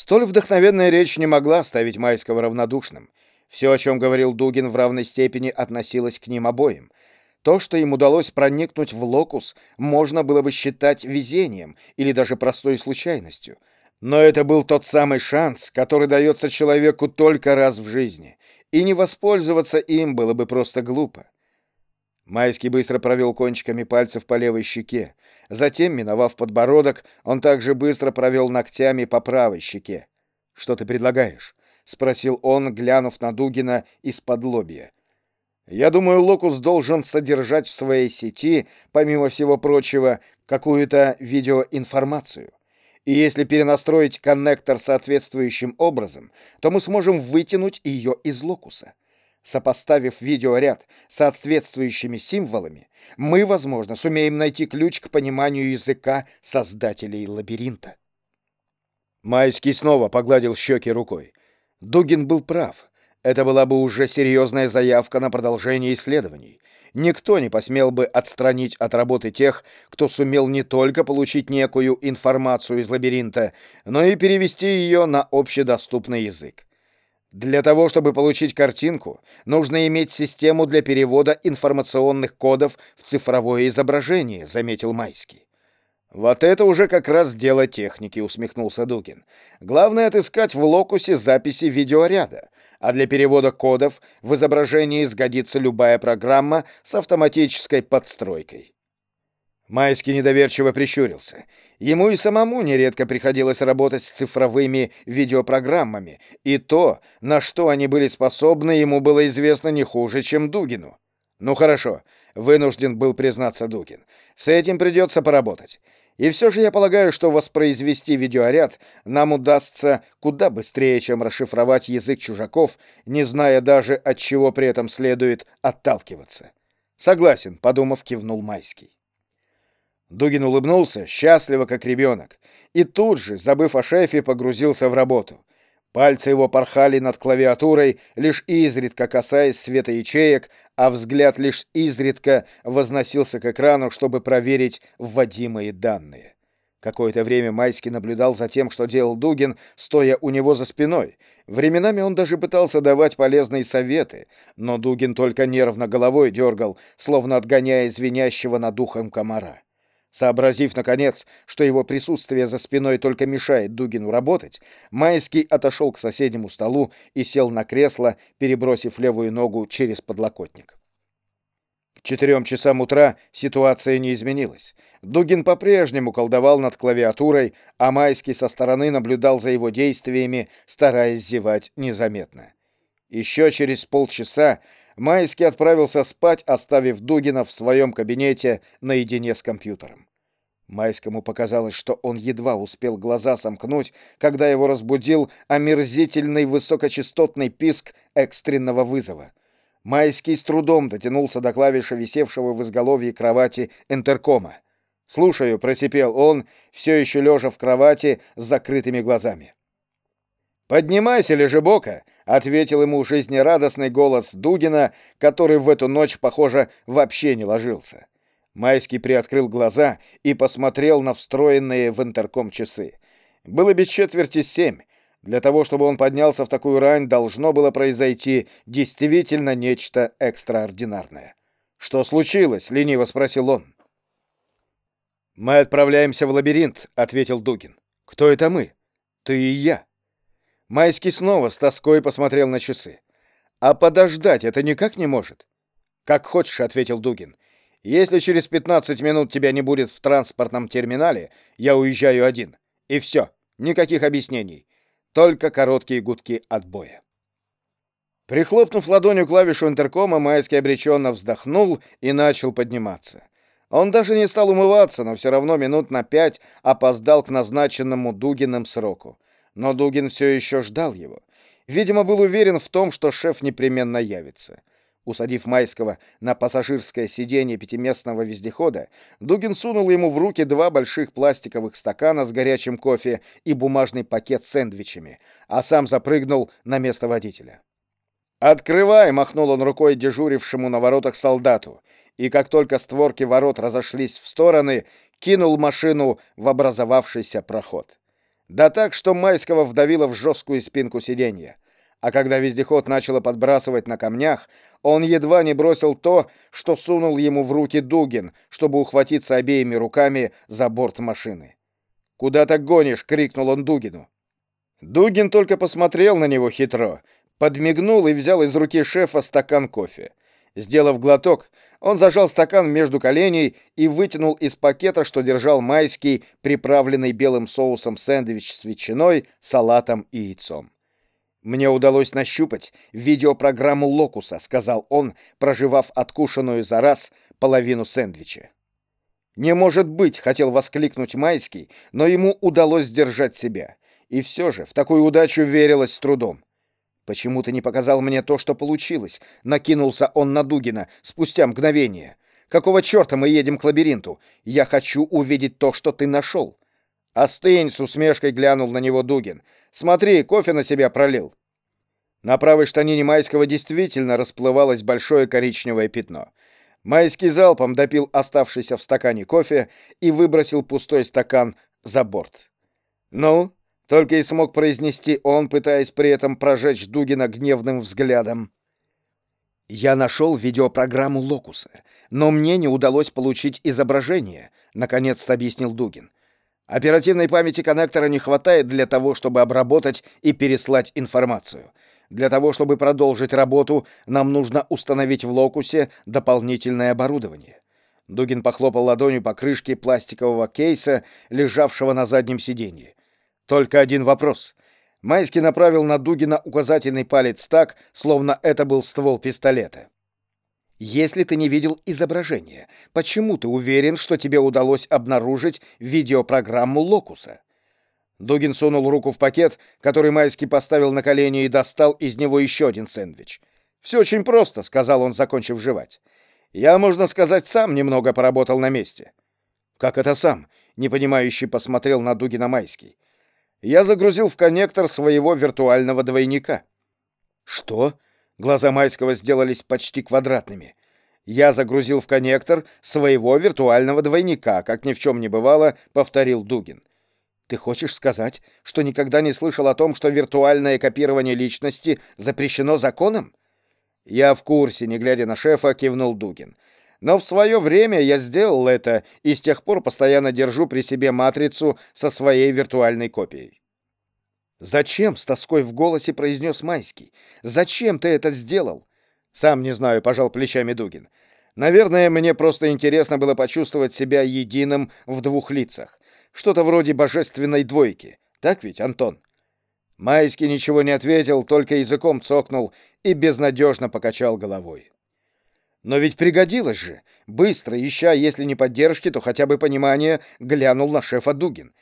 Столь вдохновенная речь не могла оставить Майского равнодушным. Все, о чем говорил Дугин, в равной степени относилось к ним обоим. То, что им удалось проникнуть в локус, можно было бы считать везением или даже простой случайностью. Но это был тот самый шанс, который дается человеку только раз в жизни, и не воспользоваться им было бы просто глупо. Майский быстро провел кончиками пальцев по левой щеке. Затем, миновав подбородок, он также быстро провел ногтями по правой щеке. «Что ты предлагаешь?» — спросил он, глянув на Дугина из-под лобья. «Я думаю, Локус должен содержать в своей сети, помимо всего прочего, какую-то видеоинформацию. И если перенастроить коннектор соответствующим образом, то мы сможем вытянуть ее из Локуса». Сопоставив видеоряд с соответствующими символами, мы, возможно, сумеем найти ключ к пониманию языка создателей лабиринта. Майский снова погладил щеки рукой. Дугин был прав. Это была бы уже серьезная заявка на продолжение исследований. Никто не посмел бы отстранить от работы тех, кто сумел не только получить некую информацию из лабиринта, но и перевести ее на общедоступный язык. Для того, чтобы получить картинку, нужно иметь систему для перевода информационных кодов в цифровое изображение, заметил Майский. Вот это уже как раз дело техники, усмехнулся Дугин. Главное отыскать в локусе записи видеоряда, а для перевода кодов в изображении сгодится любая программа с автоматической подстройкой. Майский недоверчиво прищурился. Ему и самому нередко приходилось работать с цифровыми видеопрограммами, и то, на что они были способны, ему было известно не хуже, чем Дугину. «Ну хорошо», — вынужден был признаться Дугин. «С этим придется поработать. И все же я полагаю, что воспроизвести видеоряд нам удастся куда быстрее, чем расшифровать язык чужаков, не зная даже, от чего при этом следует отталкиваться». «Согласен», — подумав, кивнул Майский. Дугин улыбнулся, счастливо, как ребенок, и тут же, забыв о шефе, погрузился в работу. Пальцы его порхали над клавиатурой, лишь изредка касаясь света ячеек, а взгляд лишь изредка возносился к экрану, чтобы проверить вводимые данные. Какое-то время Майский наблюдал за тем, что делал Дугин, стоя у него за спиной. Временами он даже пытался давать полезные советы, но Дугин только нервно головой дергал, словно отгоняя звенящего над духом комара. Сообразив, наконец, что его присутствие за спиной только мешает Дугину работать, Майский отошел к соседнему столу и сел на кресло, перебросив левую ногу через подлокотник. К четырем часам утра ситуация не изменилась. Дугин по-прежнему колдовал над клавиатурой, а Майский со стороны наблюдал за его действиями, стараясь зевать незаметно. Еще через полчаса Майский отправился спать, оставив Дугина в своем кабинете наедине с компьютером. Майскому показалось, что он едва успел глаза сомкнуть, когда его разбудил омерзительный высокочастотный писк экстренного вызова. Майский с трудом дотянулся до клавиши висевшего в изголовье кровати интеркома. «Слушаю», — просипел он, все еще лежа в кровати с закрытыми глазами. «Поднимайся, лежебока!» — ответил ему жизнерадостный голос Дугина, который в эту ночь, похоже, вообще не ложился. Майский приоткрыл глаза и посмотрел на встроенные в интерком часы. Было без четверти семь. Для того, чтобы он поднялся в такую рань, должно было произойти действительно нечто экстраординарное. «Что случилось?» — лениво спросил он. «Мы отправляемся в лабиринт», — ответил Дугин. «Кто это мы?» «Ты и я». Майский снова с тоской посмотрел на часы. «А подождать это никак не может?» «Как хочешь», — ответил Дугин. «Если через 15 минут тебя не будет в транспортном терминале, я уезжаю один. И все, никаких объяснений. Только короткие гудки отбоя». Прихлопнув ладонью клавишу интеркома, Майский обреченно вздохнул и начал подниматься. Он даже не стал умываться, но все равно минут на пять опоздал к назначенному Дугиным сроку но Дугин все еще ждал его. Видимо, был уверен в том, что шеф непременно явится. Усадив Майского на пассажирское сиденье пятиместного вездехода, Дугин сунул ему в руки два больших пластиковых стакана с горячим кофе и бумажный пакет с сэндвичами, а сам запрыгнул на место водителя. «Открывай!» — махнул он рукой дежурившему на воротах солдату, и как только створки ворот разошлись в стороны, кинул машину в образовавшийся проход. Да так, что Майского вдавило в жесткую спинку сиденья. А когда вездеход начало подбрасывать на камнях, он едва не бросил то, что сунул ему в руки Дугин, чтобы ухватиться обеими руками за борт машины. «Куда так гонишь?» — крикнул он Дугину. Дугин только посмотрел на него хитро, подмигнул и взял из руки шефа стакан кофе. Сделав глоток, он зажал стакан между коленей и вытянул из пакета, что держал майский, приправленный белым соусом сэндвич с ветчиной, салатом и яйцом. «Мне удалось нащупать видеопрограмму Локуса», — сказал он, проживав откушенную за раз половину сэндвича. «Не может быть!» — хотел воскликнуть Майский, но ему удалось сдержать себя. И все же в такую удачу верилось с трудом. «Почему ты не показал мне то, что получилось?» — накинулся он на Дугина спустя мгновение. «Какого черта мы едем к лабиринту? Я хочу увидеть то, что ты нашел». «Остынь!» — с усмешкой глянул на него Дугин. «Смотри, кофе на себя пролил». На правой штанине Майского действительно расплывалось большое коричневое пятно. Майский залпом допил оставшийся в стакане кофе и выбросил пустой стакан за борт. «Ну?» — только и смог произнести он, пытаясь при этом прожечь Дугина гневным взглядом. «Я нашел видеопрограмму Локуса, но мне не удалось получить изображение», — наконец-то объяснил Дугин. Оперативной памяти коннектора не хватает для того, чтобы обработать и переслать информацию. Для того, чтобы продолжить работу, нам нужно установить в локусе дополнительное оборудование. Дугин похлопал ладонью по крышке пластикового кейса, лежавшего на заднем сиденье. Только один вопрос. Майский направил на Дугина указательный палец так, словно это был ствол пистолета. Если ты не видел изображение, почему ты уверен, что тебе удалось обнаружить видеопрограмму Локуса? Дугин сунул руку в пакет, который Майский поставил на колени и достал из него еще один сэндвич. «Все очень просто», — сказал он, закончив жевать. «Я, можно сказать, сам немного поработал на месте». «Как это сам?» — непонимающий посмотрел на Дугина Майский. «Я загрузил в коннектор своего виртуального двойника». «Что?» Глаза Майского сделались почти квадратными. Я загрузил в коннектор своего виртуального двойника, как ни в чем не бывало, повторил Дугин. Ты хочешь сказать, что никогда не слышал о том, что виртуальное копирование личности запрещено законом? Я в курсе, не глядя на шефа, кивнул Дугин. Но в свое время я сделал это и с тех пор постоянно держу при себе матрицу со своей виртуальной копией. «Зачем?» — с тоской в голосе произнес Майский. «Зачем ты это сделал?» «Сам не знаю», — пожал плечами Дугин. «Наверное, мне просто интересно было почувствовать себя единым в двух лицах. Что-то вроде божественной двойки. Так ведь, Антон?» Майский ничего не ответил, только языком цокнул и безнадежно покачал головой. «Но ведь пригодилось же!» Быстро, ища, если не поддержки, то хотя бы понимание, глянул на шефа Дугин.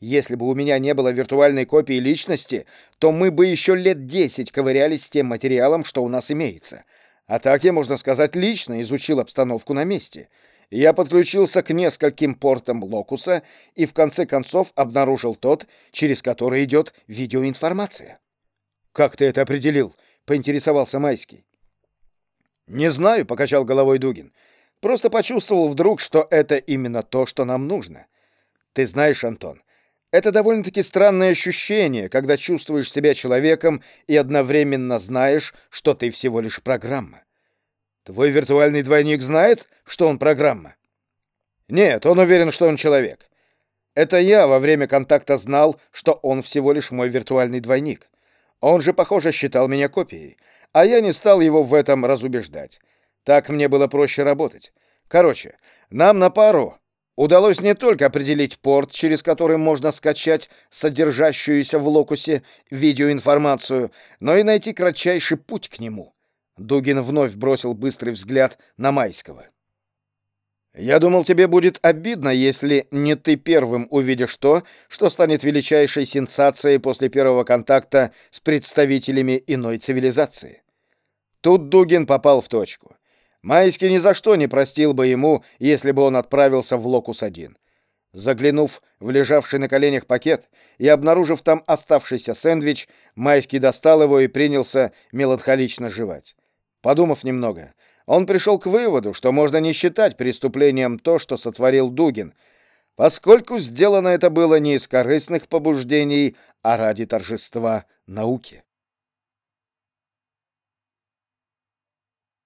Если бы у меня не было виртуальной копии личности, то мы бы еще лет десять ковырялись с тем материалом, что у нас имеется. А так я, можно сказать, лично изучил обстановку на месте. Я подключился к нескольким портам локуса и в конце концов обнаружил тот, через который идет видеоинформация. «Как ты это определил?» — поинтересовался Майский. «Не знаю», — покачал головой Дугин. «Просто почувствовал вдруг, что это именно то, что нам нужно. Ты знаешь, Антон, это довольно-таки странное ощущение, когда чувствуешь себя человеком и одновременно знаешь, что ты всего лишь программа. Твой виртуальный двойник знает, что он программа? Нет, он уверен, что он человек. Это я во время контакта знал, что он всего лишь мой виртуальный двойник. Он же, похоже, считал меня копией, а я не стал его в этом разубеждать. Так мне было проще работать. Короче, нам на пару Удалось не только определить порт, через который можно скачать содержащуюся в локусе видеоинформацию, но и найти кратчайший путь к нему. Дугин вновь бросил быстрый взгляд на Майского. «Я думал, тебе будет обидно, если не ты первым увидишь то, что станет величайшей сенсацией после первого контакта с представителями иной цивилизации». Тут Дугин попал в точку. Майский ни за что не простил бы ему, если бы он отправился в Локус-1. Заглянув в лежавший на коленях пакет и обнаружив там оставшийся сэндвич, Майский достал его и принялся меланхолично жевать. Подумав немного, он пришел к выводу, что можно не считать преступлением то, что сотворил Дугин, поскольку сделано это было не из корыстных побуждений, а ради торжества науки.